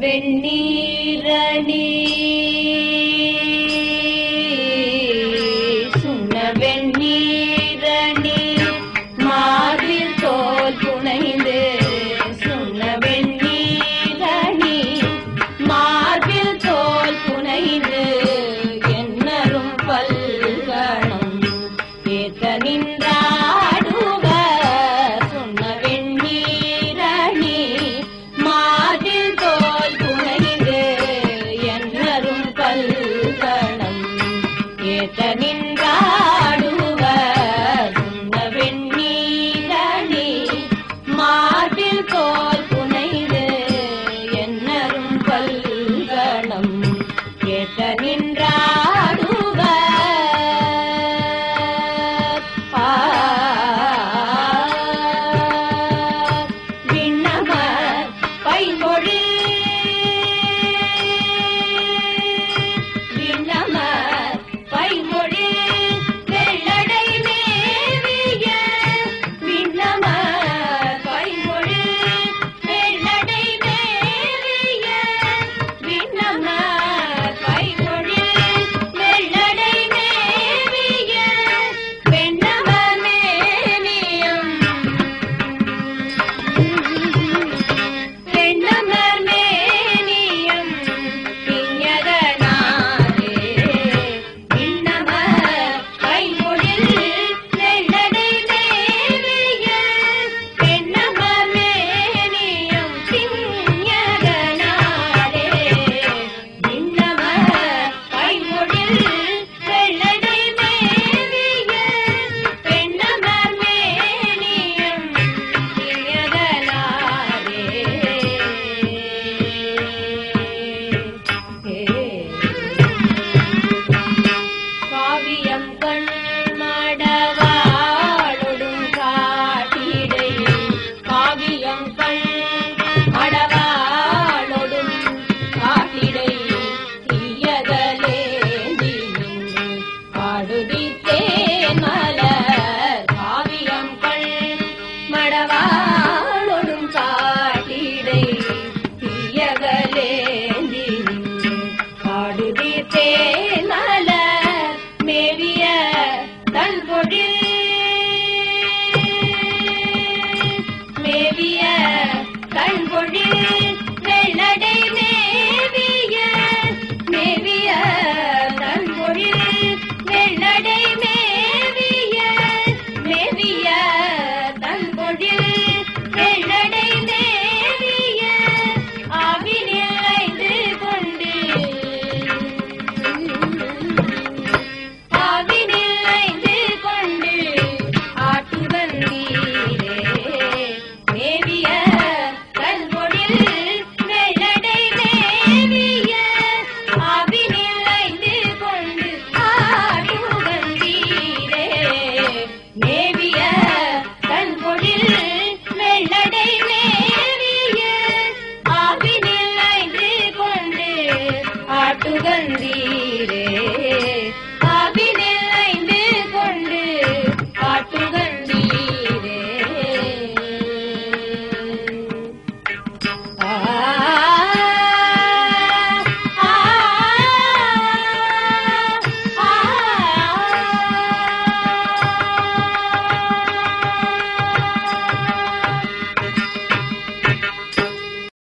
வெண்ணீரணி தன்பொழில்